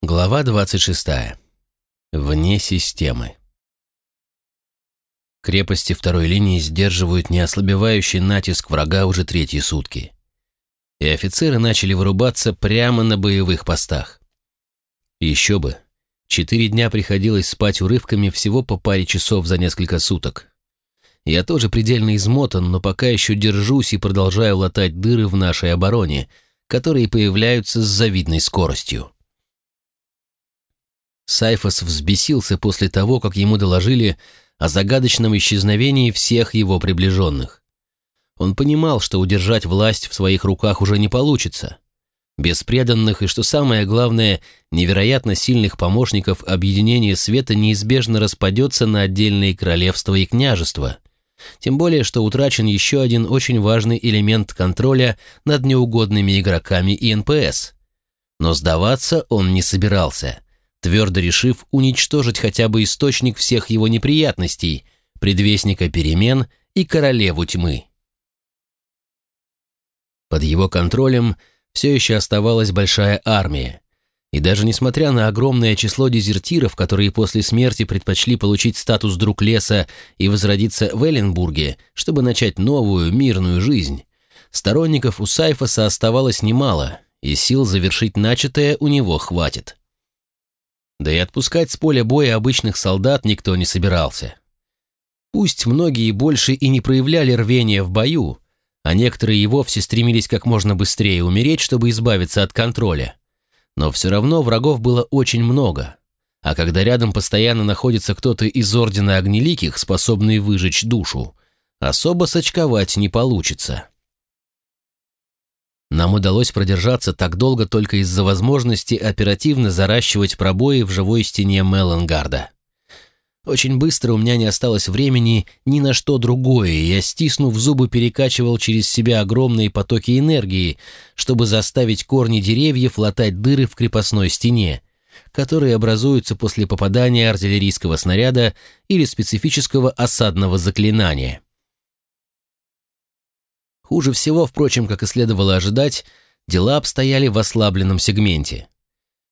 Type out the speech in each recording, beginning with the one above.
Глава 26. Вне системы. Крепости второй линии сдерживают неослабевающий натиск врага уже третьи сутки. И офицеры начали вырубаться прямо на боевых постах. Еще бы. Четыре дня приходилось спать урывками всего по паре часов за несколько суток. Я тоже предельно измотан, но пока еще держусь и продолжаю латать дыры в нашей обороне, которые появляются с завидной скоростью. Сайфос взбесился после того, как ему доложили о загадочном исчезновении всех его приближенных. Он понимал, что удержать власть в своих руках уже не получится. Без преданных и, что самое главное, невероятно сильных помощников объединение света неизбежно распадется на отдельные королевства и княжества. Тем более, что утрачен еще один очень важный элемент контроля над неугодными игроками и НПС. Но сдаваться он не собирался – твердо решив уничтожить хотя бы источник всех его неприятностей, предвестника перемен и королеву тьмы. Под его контролем все еще оставалась большая армия, и даже несмотря на огромное число дезертиров, которые после смерти предпочли получить статус друг леса и возродиться в Элленбурге, чтобы начать новую мирную жизнь, сторонников у Сайфоса оставалось немало, и сил завершить начатое у него хватит. Да и отпускать с поля боя обычных солдат никто не собирался. Пусть многие больше и не проявляли рвения в бою, а некоторые и вовсе стремились как можно быстрее умереть, чтобы избавиться от контроля. Но все равно врагов было очень много, а когда рядом постоянно находится кто-то из Ордена Огнеликих, способный выжечь душу, особо сочковать не получится. Нам удалось продержаться так долго только из-за возможности оперативно заращивать пробои в живой стене Мелангарда. Очень быстро у меня не осталось времени ни на что другое, и я, стиснув зубы, перекачивал через себя огромные потоки энергии, чтобы заставить корни деревьев латать дыры в крепостной стене, которые образуются после попадания артиллерийского снаряда или специфического осадного заклинания. Хуже всего, впрочем, как и следовало ожидать, дела обстояли в ослабленном сегменте.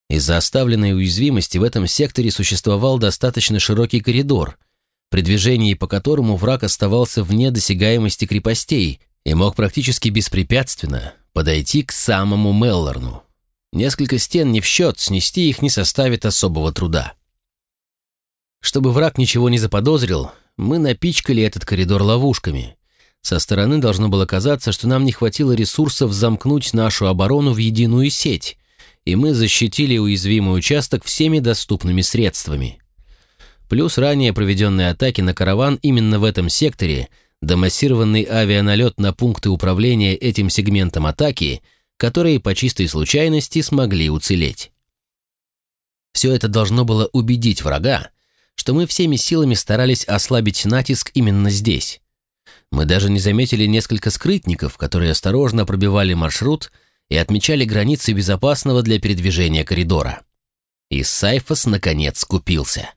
Из-за оставленной уязвимости в этом секторе существовал достаточно широкий коридор, при движении по которому враг оставался вне досягаемости крепостей и мог практически беспрепятственно подойти к самому Меллорну. Несколько стен не в счет, снести их не составит особого труда. Чтобы враг ничего не заподозрил, мы напичкали этот коридор ловушками, со стороны должно было казаться, что нам не хватило ресурсов замкнуть нашу оборону в единую сеть, и мы защитили уязвимый участок всеми доступными средствами. Плюс ранее проведенные атаки на караван именно в этом секторе, домассированный авианалет на пункты управления этим сегментом атаки, которые по чистой случайности смогли уцелеть. Все это должно было убедить врага, что мы всеми силами старались ослабить натиск именно здесь, мы даже не заметили несколько скрытников, которые осторожно пробивали маршрут и отмечали границы безопасного для передвижения коридора. И Сайфос, наконец, купился.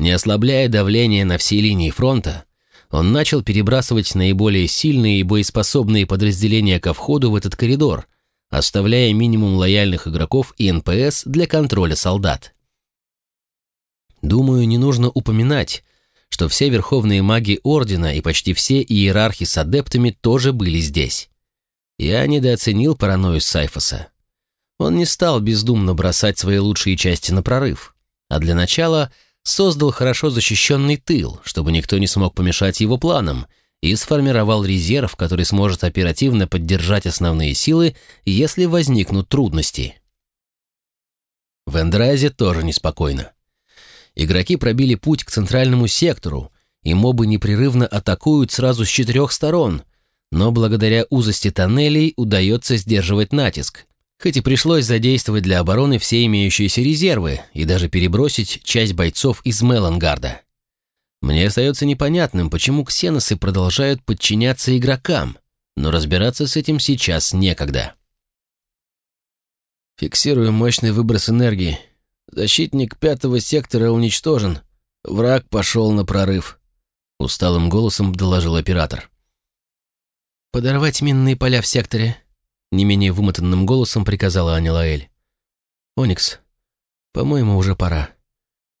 Не ослабляя давление на всей линии фронта, он начал перебрасывать наиболее сильные и боеспособные подразделения ко входу в этот коридор, оставляя минимум лояльных игроков и НПС для контроля солдат. Думаю, не нужно упоминать, что все верховные маги Ордена и почти все иерархи с адептами тоже были здесь. Я недооценил паранойю Сайфоса. Он не стал бездумно бросать свои лучшие части на прорыв, а для начала создал хорошо защищенный тыл, чтобы никто не смог помешать его планам, и сформировал резерв, который сможет оперативно поддержать основные силы, если возникнут трудности. В Эндразе тоже неспокойно игроки пробили путь к центральному сектору, и мобы непрерывно атакуют сразу с четырех сторон, но благодаря узости тоннелей удается сдерживать натиск, хоть и пришлось задействовать для обороны все имеющиеся резервы и даже перебросить часть бойцов из Мелангарда. Мне остается непонятным, почему ксеносы продолжают подчиняться игрокам, но разбираться с этим сейчас некогда. Фиксирую мощный выброс энергии Защитник пятого сектора уничтожен. Враг пошел на прорыв. Усталым голосом доложил оператор. «Подорвать минные поля в секторе», — не менее вымотанным голосом приказала Аня Лаэль. «Оникс, По-моему, уже пора.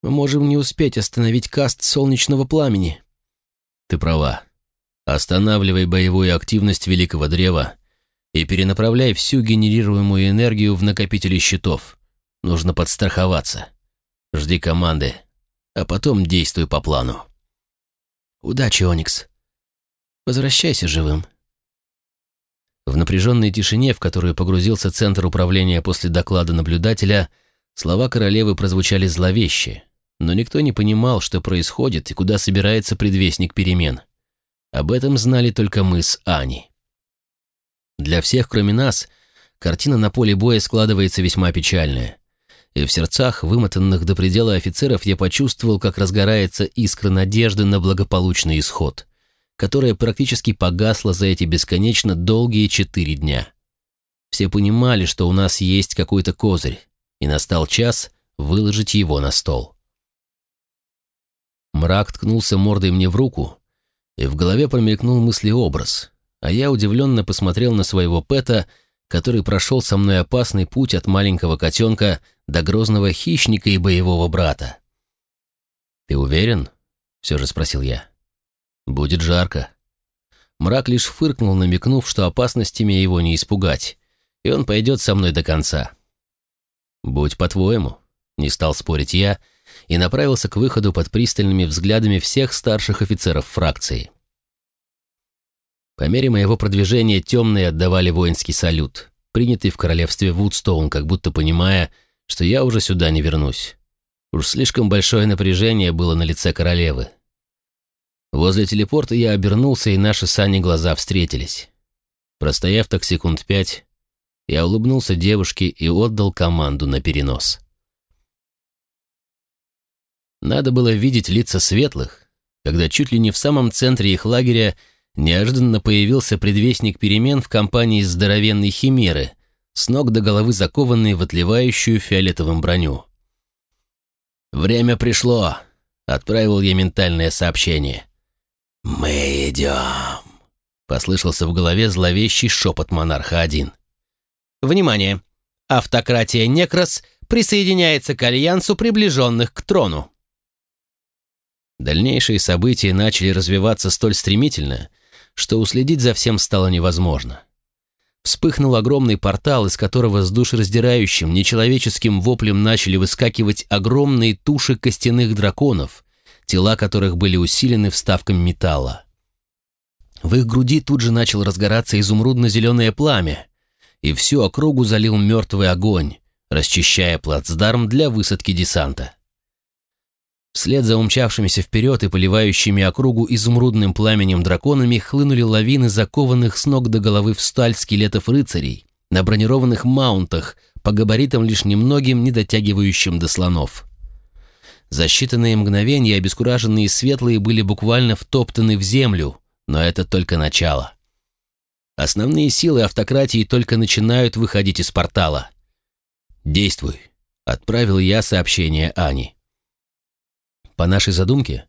Мы можем не успеть остановить каст солнечного пламени. Ты права. Останавливай боевую активность Великого Древа и перенаправляй всю генерируемую энергию в накопители щитов. Нужно подстраховаться. Жди команды, а потом действуй по плану. Удачи, Оникс. Возвращайся живым. В напряженной тишине, в которую погрузился Центр управления после доклада наблюдателя, слова королевы прозвучали зловеще, но никто не понимал, что происходит и куда собирается предвестник перемен. Об этом знали только мы с Аней. Для всех, кроме нас, картина на поле боя складывается весьма печальная. И в сердцах вымотанных до предела офицеров я почувствовал, как разгорается искра надежды на благополучный исход, которая практически погасла за эти бесконечно долгие четыре дня. Все понимали, что у нас есть какой-то козырь, и настал час выложить его на стол. Мрак ткнулся мордой мне в руку, и в голове промелькнул мыслеобраз, а я удивленно посмотрел на своего Пэта, который прошел со мной опасный путь от маленького котенка до грозного хищника и боевого брата. «Ты уверен?» — все же спросил я. «Будет жарко». Мрак лишь фыркнул, намекнув, что опасностями его не испугать, и он пойдет со мной до конца. «Будь по-твоему», — не стал спорить я, — и направился к выходу под пристальными взглядами всех старших офицеров фракции. По мере моего продвижения темные отдавали воинский салют, принятый в королевстве Вудстоун, как будто понимая, что я уже сюда не вернусь. Уж слишком большое напряжение было на лице королевы. Возле телепорта я обернулся, и наши сани глаза встретились. Простояв так секунд пять, я улыбнулся девушке и отдал команду на перенос. Надо было видеть лица светлых, когда чуть ли не в самом центре их лагеря неожиданно появился предвестник перемен в компании здоровенной химеры, с ног до головы закованной в отливающую фиолетовым броню. «Время пришло», — отправил я ментальное сообщение. «Мы идем», — послышался в голове зловещий шепот монарха-1. «Внимание! Автократия Некрос присоединяется к альянсу приближенных к трону». Дальнейшие события начали развиваться столь стремительно, что уследить за всем стало невозможно. Вспыхнул огромный портал, из которого с душераздирающим, нечеловеческим воплем начали выскакивать огромные туши костяных драконов, тела которых были усилены вставками металла. В их груди тут же начал разгораться изумрудно-зеленое пламя, и всю округу залил мертвый огонь, расчищая плацдарм для высадки десанта. Вслед за умчавшимися вперед и поливающими округу изумрудным пламенем драконами хлынули лавины закованных с ног до головы в сталь скелетов рыцарей на бронированных маунтах, по габаритам лишь немногим не дотягивающим до слонов. За считанные мгновения обескураженные светлые были буквально втоптаны в землю, но это только начало. Основные силы автократии только начинают выходить из портала. «Действуй», — отправил я сообщение Ани. По нашей задумке,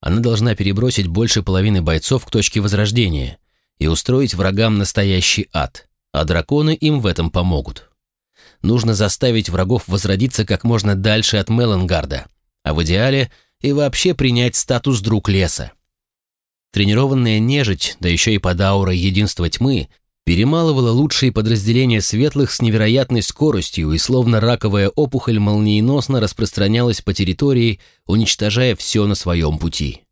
она должна перебросить больше половины бойцов к точке возрождения и устроить врагам настоящий ад, а драконы им в этом помогут. Нужно заставить врагов возродиться как можно дальше от Мелангарда, а в идеале и вообще принять статус друг леса. Тренированная нежить, да еще и под аурой единства тьмы, перемалывала лучшие подразделения светлых с невероятной скоростью и словно раковая опухоль молниеносно распространялась по территории, уничтожая все на своем пути.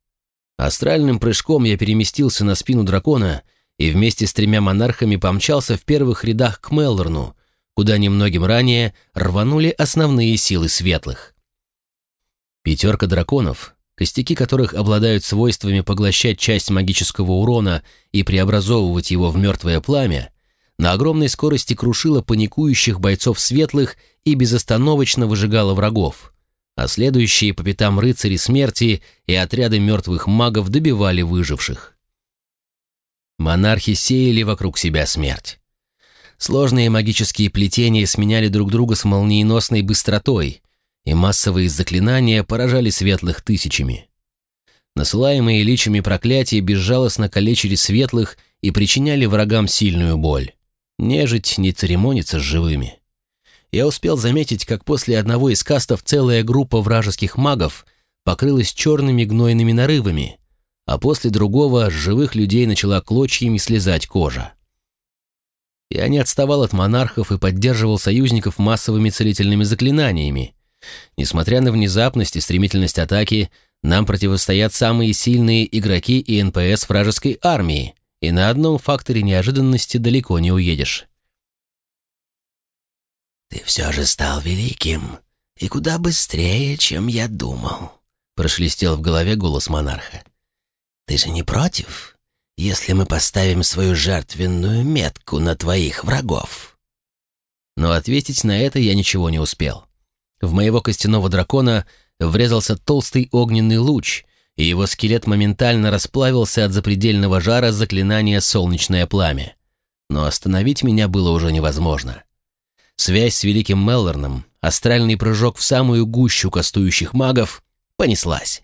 Астральным прыжком я переместился на спину дракона и вместе с тремя монархами помчался в первых рядах к Меллорну, куда немногим ранее рванули основные силы светлых. Пятерка драконов, костяки которых обладают свойствами поглощать часть магического урона и преобразовывать его в мертвое пламя, на огромной скорости крушила паникующих бойцов светлых и безостановочно выжигала врагов, а следующие по пятам рыцари смерти и отряды мертвых магов добивали выживших. Монархи сеяли вокруг себя смерть. Сложные магические плетения сменяли друг друга с молниеносной быстротой, и массовые заклинания поражали светлых тысячами. Насылаемые личами проклятия безжалостно калечили светлых и причиняли врагам сильную боль. Нежить не церемонится с живыми. я успел заметить, как после одного из кастов целая группа вражеских магов покрылась черными гнойными нарывами, а после другого с живых людей начала клочьями слезать кожа. Я не отставал от монархов и поддерживал союзников массовыми целительными заклинаниями. Несмотря на внезапность и стремительность атаки, нам противостоят самые сильные игроки и НПС вражеской армии, и на одном факторе неожиданности далеко не уедешь. «Ты все же стал великим, и куда быстрее, чем я думал», — прошелестел в голове голос монарха. «Ты же не против, если мы поставим свою жертвенную метку на твоих врагов?» Но ответить на это я ничего не успел. В моего костяного дракона врезался толстый огненный луч, и его скелет моментально расплавился от запредельного жара заклинания «Солнечное пламя». Но остановить меня было уже невозможно. Связь с великим Меллорном, астральный прыжок в самую гущу кастующих магов, понеслась.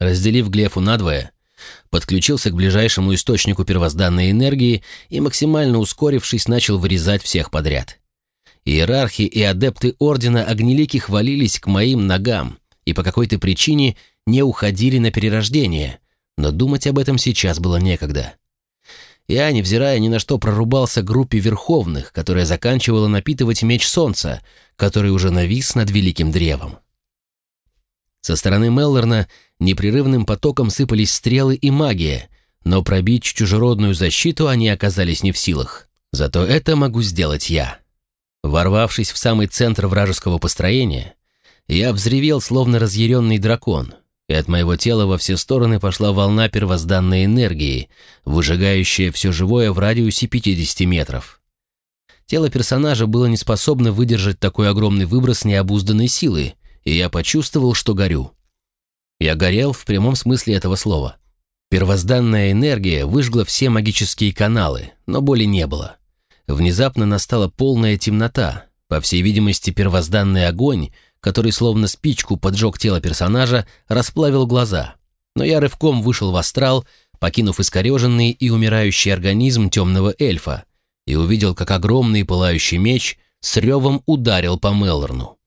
Разделив Глефу надвое, подключился к ближайшему источнику первозданной энергии и, максимально ускорившись, начал вырезать всех подряд. Иерархи и адепты Ордена Огнеликих валились к моим ногам и по какой-то причине не уходили на перерождение, но думать об этом сейчас было некогда. Я, невзирая ни на что, прорубался группе Верховных, которая заканчивала напитывать меч Солнца, который уже навис над Великим Древом. Со стороны Меллорна непрерывным потоком сыпались стрелы и магия, но пробить чужеродную защиту они оказались не в силах. Зато это могу сделать я. Ворвавшись в самый центр вражеского построения, я взревел, словно разъяренный дракон, и от моего тела во все стороны пошла волна первозданной энергии, выжигающая все живое в радиусе 50 метров. Тело персонажа было не способно выдержать такой огромный выброс необузданной силы, и я почувствовал, что горю. Я горел в прямом смысле этого слова. Первозданная энергия выжгла все магические каналы, но боли не было. Внезапно настала полная темнота, по всей видимости, первозданный огонь — который словно спичку поджег тело персонажа, расплавил глаза. Но я рывком вышел в астрал, покинув искореженный и умирающий организм темного эльфа, и увидел, как огромный пылающий меч с ревом ударил по Мелорну.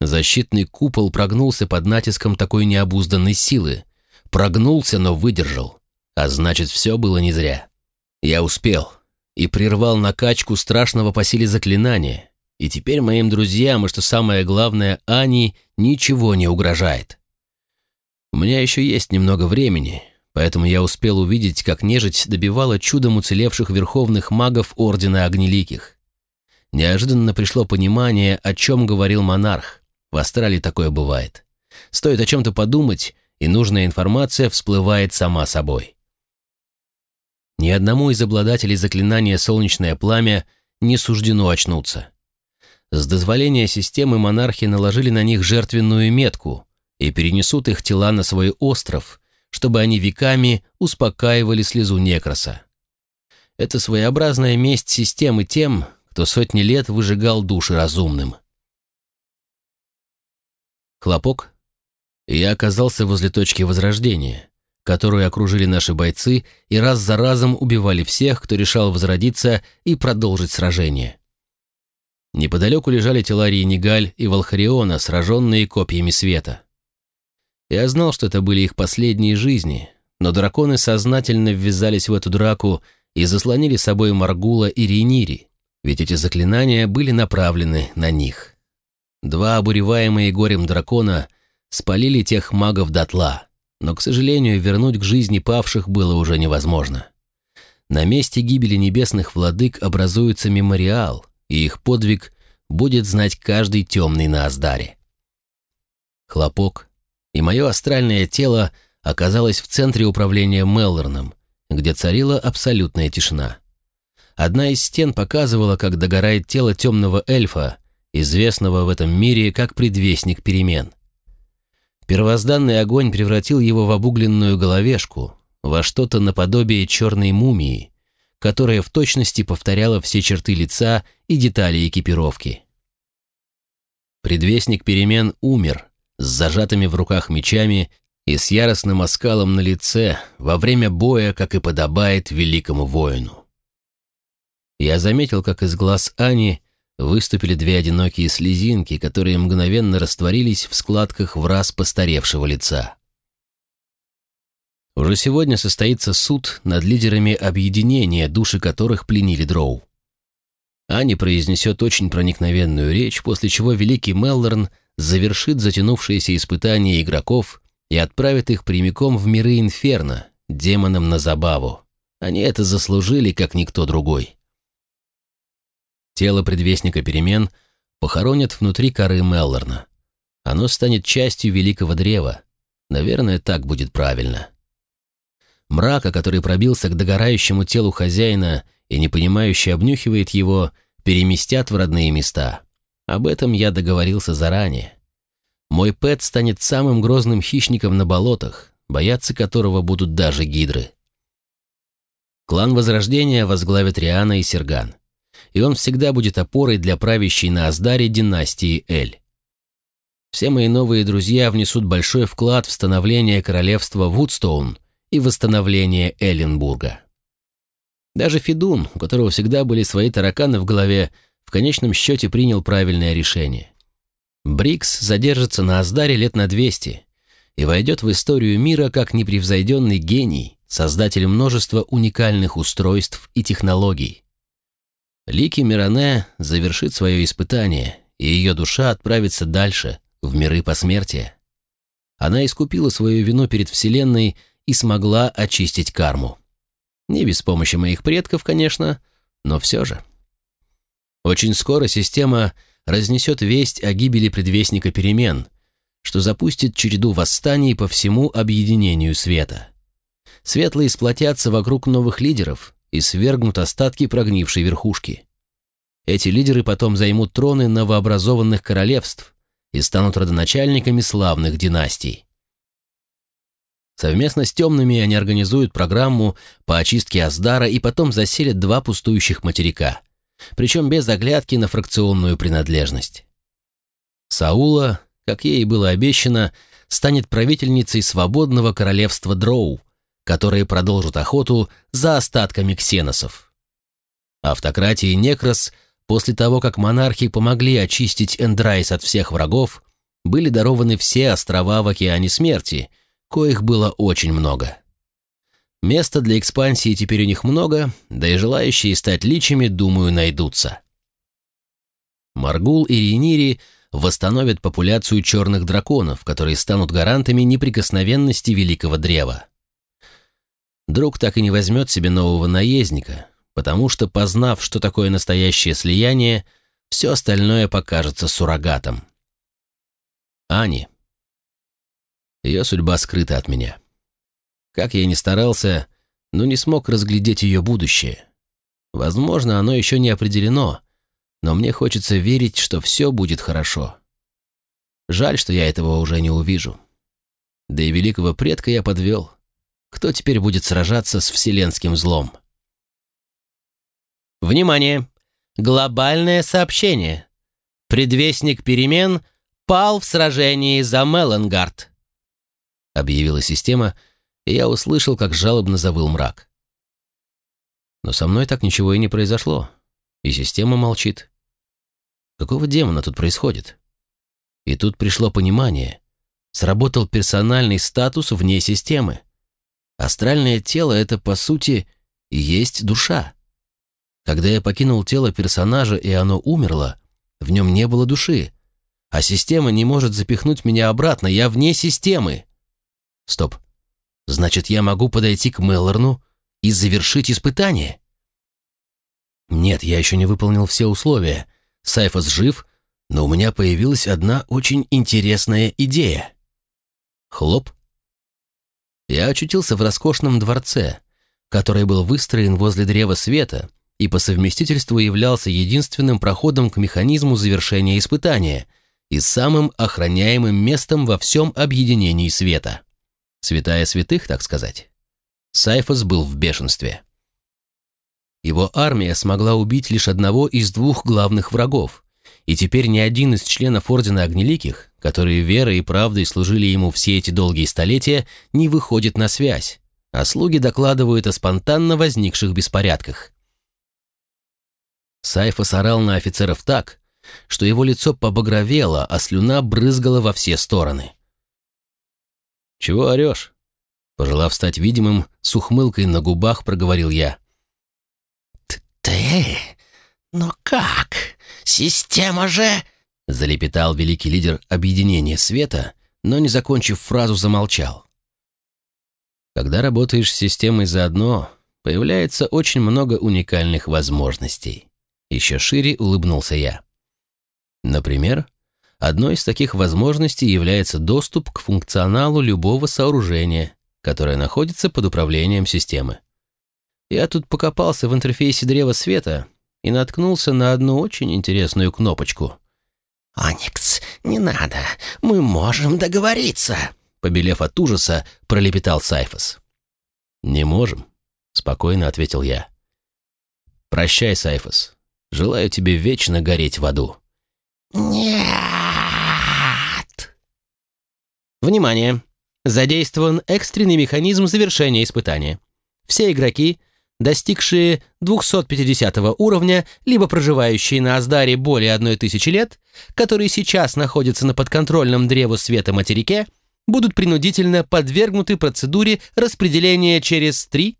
Защитный купол прогнулся под натиском такой необузданной силы. Прогнулся, но выдержал. А значит, все было не зря. Я успел и прервал накачку страшного по силе заклинания, и теперь моим друзьям, и что самое главное, Ани, ничего не угрожает. У меня еще есть немного времени, поэтому я успел увидеть, как нежить добивала чудом уцелевших верховных магов Ордена Огнеликих. Неожиданно пришло понимание, о чем говорил монарх. В Астрале такое бывает. Стоит о чем-то подумать, и нужная информация всплывает сама собой. Ни одному из обладателей заклинания «Солнечное пламя» не суждено очнуться. С дозволения системы монархи наложили на них жертвенную метку и перенесут их тела на свой остров, чтобы они веками успокаивали слезу некроса. Это своеобразная месть системы тем, кто сотни лет выжигал души разумным. Хлопок, я оказался возле точки возрождения, которую окружили наши бойцы и раз за разом убивали всех, кто решал возродиться и продолжить сражение. Неподалеку лежали тела Риенигаль и Волхариона, сраженные копьями света. Я знал, что это были их последние жизни, но драконы сознательно ввязались в эту драку и заслонили собой Маргула и Рейнири, ведь эти заклинания были направлены на них. Два обуреваемые горем дракона спалили тех магов дотла, но, к сожалению, вернуть к жизни павших было уже невозможно. На месте гибели небесных владык образуется мемориал — и их подвиг будет знать каждый темный на Аздаре. Хлопок, и мое астральное тело оказалось в центре управления Меллорном, где царила абсолютная тишина. Одна из стен показывала, как догорает тело темного эльфа, известного в этом мире как предвестник перемен. Первозданный огонь превратил его в обугленную головешку, во что-то наподобие черной мумии, которая в точности повторяла все черты лица и детали экипировки. Предвестник перемен умер с зажатыми в руках мечами и с яростным оскалом на лице во время боя, как и подобает великому воину. Я заметил, как из глаз Ани выступили две одинокие слезинки, которые мгновенно растворились в складках враз постаревшего лица. Уже сегодня состоится суд над лидерами объединения, души которых пленили Дроу. Ани произнесет очень проникновенную речь, после чего великий Меллорн завершит затянувшееся испытание игроков и отправит их прямиком в миры Инферно, демонам на забаву. Они это заслужили, как никто другой. Тело предвестника перемен похоронят внутри коры Меллорна. Оно станет частью великого древа. Наверное, так будет правильно. Мрака, который пробился к догорающему телу хозяина и непонимающе обнюхивает его, переместят в родные места. Об этом я договорился заранее. Мой Пэт станет самым грозным хищником на болотах, бояться которого будут даже гидры. Клан Возрождения возглавит Риана и Серган, и он всегда будет опорой для правящей на Аздаре династии Эль. Все мои новые друзья внесут большой вклад в становление королевства Вудстоун и восстановление Элленбурга. Даже Федун, у которого всегда были свои тараканы в голове, в конечном счете принял правильное решение. Брикс задержится на Аздаре лет на 200 и войдет в историю мира как непревзойденный гений, создатель множества уникальных устройств и технологий. Лики Миране завершит свое испытание, и ее душа отправится дальше, в миры посмертия. Она искупила свою вину перед Вселенной и смогла очистить карму. Не без помощи моих предков, конечно, но все же. Очень скоро система разнесет весть о гибели предвестника перемен, что запустит череду восстаний по всему объединению света. Светлые сплотятся вокруг новых лидеров и свергнут остатки прогнившей верхушки. Эти лидеры потом займут троны новообразованных королевств и станут родоначальниками славных династий. Совместно с темными они организуют программу по очистке Аздара и потом заселят два пустующих материка, причем без оглядки на фракционную принадлежность. Саула, как ей было обещано, станет правительницей свободного королевства Дроу, которые продолжат охоту за остатками ксеносов. Автократии Некрос, после того, как монархи помогли очистить Эндрайс от всех врагов, были дарованы все острова в океане смерти – коих было очень много. Места для экспансии теперь у них много, да и желающие стать личами, думаю, найдутся. Маргул и Рейнири восстановят популяцию черных драконов, которые станут гарантами неприкосновенности Великого Древа. Друг так и не возьмет себе нового наездника, потому что, познав, что такое настоящее слияние, все остальное покажется суррогатом. Ани, ее судьба скрыта от меня. Как я ни старался, но не смог разглядеть ее будущее. Возможно, оно еще не определено, но мне хочется верить, что все будет хорошо. Жаль, что я этого уже не увижу. Да и великого предка я подвел. Кто теперь будет сражаться с вселенским злом? Внимание! Глобальное сообщение. Предвестник перемен пал в сражении за Мелангард объявила система, и я услышал, как жалобно завыл мрак. Но со мной так ничего и не произошло, и система молчит. Какого демона тут происходит? И тут пришло понимание. Сработал персональный статус вне системы. Астральное тело — это, по сути, и есть душа. Когда я покинул тело персонажа, и оно умерло, в нем не было души. А система не может запихнуть меня обратно, я вне системы. Стоп. Значит, я могу подойти к Меллорну и завершить испытание? Нет, я еще не выполнил все условия. Сайфос жив, но у меня появилась одна очень интересная идея. Хлоп. Я очутился в роскошном дворце, который был выстроен возле древа света и по совместительству являлся единственным проходом к механизму завершения испытания и самым охраняемым местом во всем объединении света. Святая святых, так сказать. Сайфос был в бешенстве. Его армия смогла убить лишь одного из двух главных врагов, и теперь ни один из членов Ордена Огнеликих, которые верой и правдой служили ему все эти долгие столетия, не выходит на связь, а слуги докладывают о спонтанно возникших беспорядках. Сайфа орал на офицеров так, что его лицо побагровело, а слюна брызгала во все стороны. «Чего орешь?» Пожелав стать видимым, с ухмылкой на губах проговорил я. «Ты? Но как? Система же...» Залепетал великий лидер объединения света, но, не закончив фразу, замолчал. Когда работаешь с системой заодно, появляется очень много уникальных возможностей. Еще шире улыбнулся я. Например, одной из таких возможностей является доступ к функционалу любого сооружения, которое находится под управлением системы. Я тут покопался в интерфейсе древа света и наткнулся на одну очень интересную кнопочку. «Оникс, не надо, мы можем договориться», побелев от ужаса, пролепетал Сайфос. «Не можем», — спокойно ответил я. «Прощай, Сайфос. Желаю тебе вечно гореть в аду». «Нет!» Внимание! Задействован экстренный механизм завершения испытания. Все игроки, достигшие 250 уровня, либо проживающие на Аздаре более одной тысячи лет, которые сейчас находятся на подконтрольном древу света материке, будут принудительно подвергнуты процедуре распределения через три,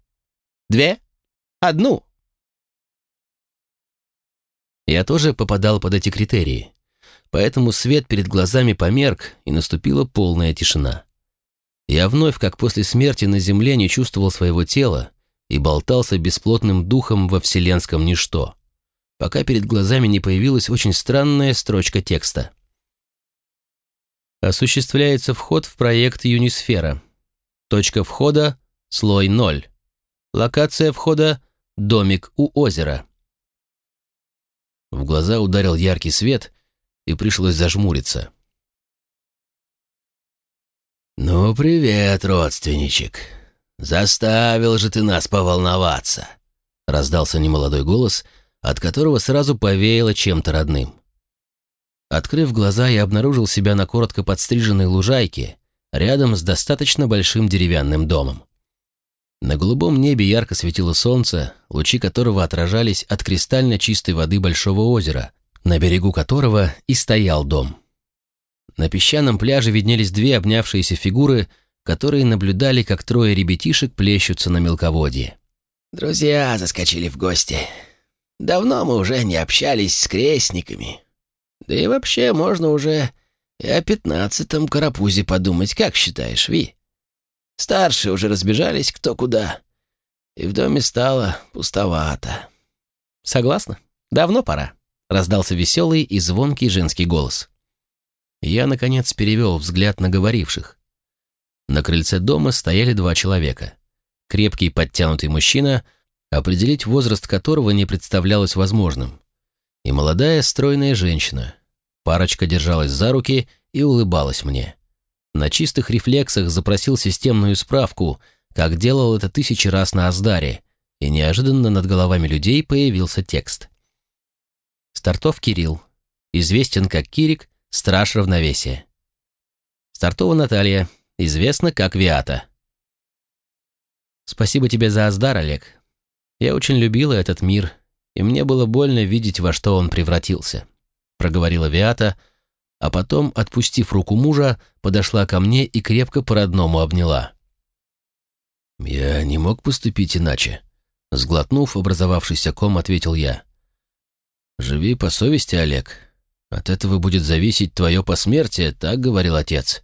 две, одну. Я тоже попадал под эти критерии, поэтому свет перед глазами померк, и наступила полная тишина. Я вновь, как после смерти на земле, не чувствовал своего тела и болтался бесплотным духом во вселенском ничто, пока перед глазами не появилась очень странная строчка текста — осуществляется вход в проект Юнисфера. Точка входа – слой 0. Локация входа – домик у озера. В глаза ударил яркий свет, и пришлось зажмуриться. «Ну, привет, родственничек. Заставил же ты нас поволноваться», — раздался немолодой голос, от которого сразу повеяло чем-то родным. Открыв глаза, я обнаружил себя на коротко подстриженной лужайке, рядом с достаточно большим деревянным домом. На голубом небе ярко светило солнце, лучи которого отражались от кристально чистой воды большого озера, на берегу которого и стоял дом. На песчаном пляже виднелись две обнявшиеся фигуры, которые наблюдали, как трое ребятишек плещутся на мелководье. «Друзья заскочили в гости. Давно мы уже не общались с крестниками», да и вообще можно уже и о пятнадцатом карапузе подумать, как считаешь, Ви? Старшие уже разбежались кто куда, и в доме стало пустовато. Согласна? Давно пора, раздался веселый и звонкий женский голос. Я, наконец, перевел взгляд на говоривших. На крыльце дома стояли два человека. Крепкий подтянутый мужчина, определить возраст которого не представлялось возможным и молодая стройная женщина. Парочка держалась за руки и улыбалась мне. На чистых рефлексах запросил системную справку, как делал это тысячи раз на Аздаре, и неожиданно над головами людей появился текст. Стартов Кирилл. Известен как Кирик, страж равновесия. Стартова Наталья. Известна как Виата. Спасибо тебе за Аздар, Олег. Я очень любила этот мир и мне было больно видеть, во что он превратился», — проговорила Виата, а потом, отпустив руку мужа, подошла ко мне и крепко по-родному обняла. «Я не мог поступить иначе», — сглотнув образовавшийся ком, ответил я. «Живи по совести, Олег. От этого будет зависеть твое посмертие», — так говорил отец.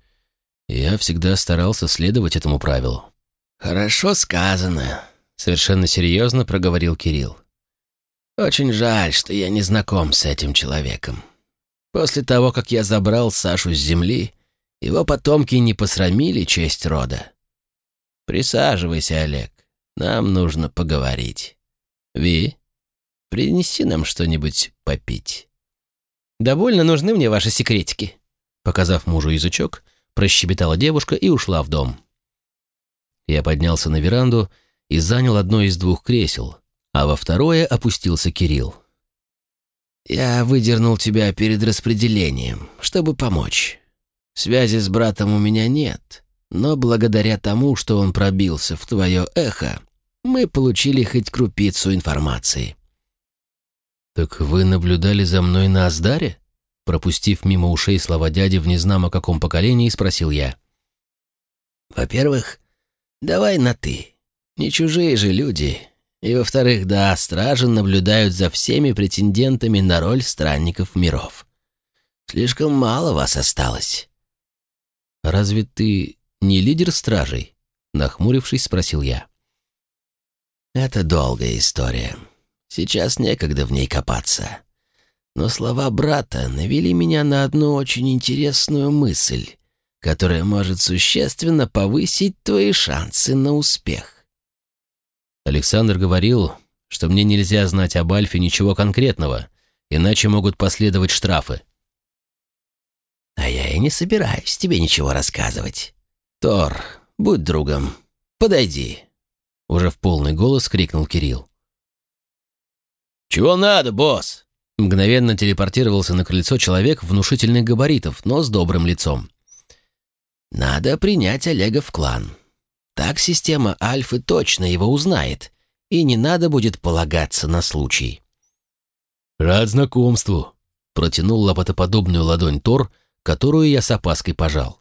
Я всегда старался следовать этому правилу. «Хорошо сказано», — совершенно серьезно проговорил Кирилл. Очень жаль, что я не знаком с этим человеком. После того, как я забрал Сашу с земли, его потомки не посрамили честь рода. Присаживайся, Олег. Нам нужно поговорить. Ви, принеси нам что-нибудь попить. Довольно нужны мне ваши секретики. Показав мужу язычок, прощебетала девушка и ушла в дом. Я поднялся на веранду и занял одно из двух кресел, а во второе опустился Кирилл. «Я выдернул тебя перед распределением, чтобы помочь. Связи с братом у меня нет, но благодаря тому, что он пробился в твое эхо, мы получили хоть крупицу информации». «Так вы наблюдали за мной на Аздаре?» Пропустив мимо ушей слова дяди в незнамо каком поколении, спросил я. «Во-первых, давай на «ты». Не чужие же люди. И во-вторых, да, стражи наблюдают за всеми претендентами на роль странников миров. Слишком мало вас осталось». «Разве ты не лидер стражей?» Нахмурившись, спросил я. «Это долгая история. Сейчас некогда в ней копаться. Но слова брата навели меня на одну очень интересную мысль, которая может существенно повысить твои шансы на успех. Александр говорил, что мне нельзя знать об Альфе ничего конкретного, иначе могут последовать штрафы. А я и не собираюсь тебе ничего рассказывать. Тор, будь другом, подойди. Уже в полный голос крикнул Кирилл. «Чего надо, босс?» Мгновенно телепортировался на крыльцо человек внушительных габаритов, но с добрым лицом. «Надо принять Олега в клан. Так система Альфы точно его узнает, и не надо будет полагаться на случай». «Рад знакомству», — протянул лопатоподобную ладонь Тор, которую я с опаской пожал.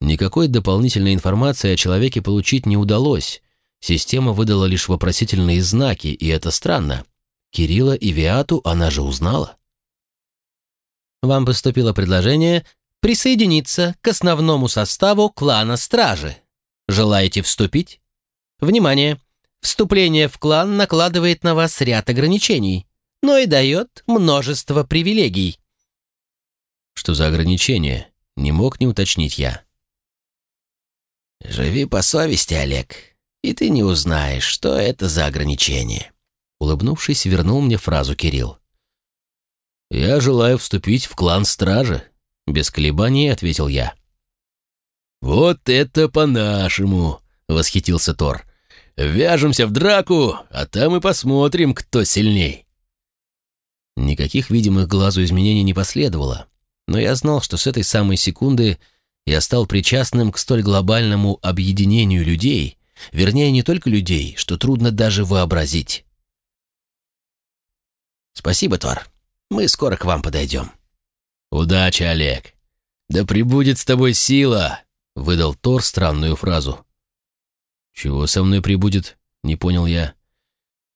Никакой дополнительной информации о человеке получить не удалось. Система выдала лишь вопросительные знаки, и это странно. Кирилла и Виату она же узнала. Вам поступило предложение присоединиться к основному составу клана Стражи. Желаете вступить? Внимание! Вступление в клан накладывает на вас ряд ограничений, но и дает множество привилегий. Что за ограничения? Не мог не уточнить я. «Живи по совести, Олег, и ты не узнаешь, что это за ограничение. Улыбнувшись, вернул мне фразу Кирилл. «Я желаю вступить в клан Стражи», — без колебаний ответил я. «Вот это по-нашему!» — восхитился Тор. «Вяжемся в драку, а там и посмотрим, кто сильней». Никаких видимых глазу изменений не последовало, но я знал, что с этой самой секунды я стал причастным к столь глобальному объединению людей, вернее, не только людей, что трудно даже вообразить. «Спасибо, Тор. Мы скоро к вам подойдем». «Удачи, Олег. Да прибудет с тобой сила», — выдал Тор странную фразу. «Чего со мной прибудет?» — не понял я.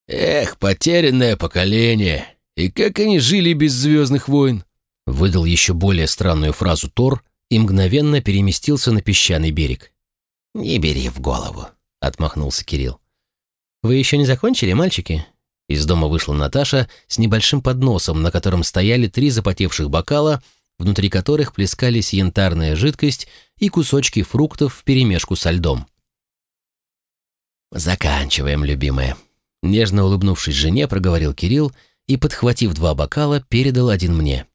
«Эх, потерянное поколение! И как они жили без звездных войн!» Выдал еще более странную фразу Тор и мгновенно переместился на песчаный берег. «Не бери в голову», — отмахнулся Кирилл. «Вы еще не закончили, мальчики?» Из дома вышла Наташа с небольшим подносом, на котором стояли три запотевших бокала, внутри которых плескались янтарная жидкость и кусочки фруктов вперемешку со льдом. «Заканчиваем, любимая», — нежно улыбнувшись жене, проговорил Кирилл и, подхватив два бокала, передал один мне.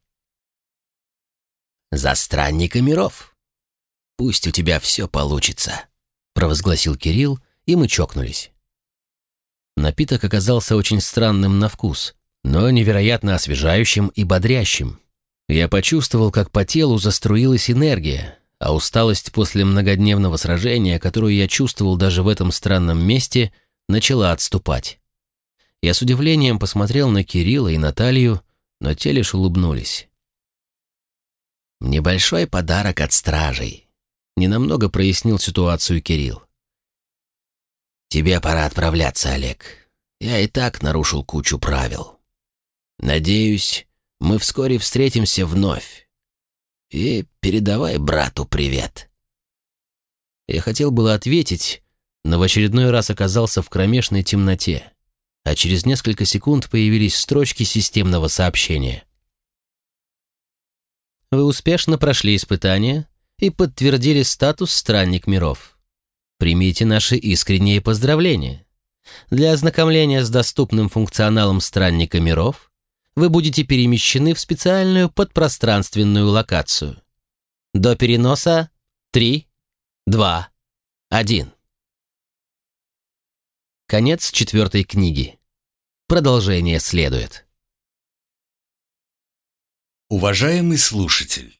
«За странника миров! Пусть у тебя все получится», — провозгласил Кирилл, и мы чокнулись. Напиток оказался очень странным на вкус, но невероятно освежающим и бодрящим. Я почувствовал, как по телу заструилась энергия, а усталость после многодневного сражения, которую я чувствовал даже в этом странном месте, начала отступать. Я с удивлением посмотрел на Кирилла и Наталью, но те лишь улыбнулись. «Небольшой подарок от стражей», — ненамного прояснил ситуацию Кирилл. «Тебе пора отправляться, Олег. Я и так нарушил кучу правил. Надеюсь, мы вскоре встретимся вновь. И передавай брату привет». Я хотел было ответить, но в очередной раз оказался в кромешной темноте, а через несколько секунд появились строчки системного сообщения. Вы успешно прошли испытание и подтвердили статус «Странник миров». Примите наши искренние поздравления. Для ознакомления с доступным функционалом Странника миров вы будете перемещены в специальную подпространственную локацию. До переноса 3, 2, 1. Конец четвертой книги. Продолжение следует. Уважаемый слушатель!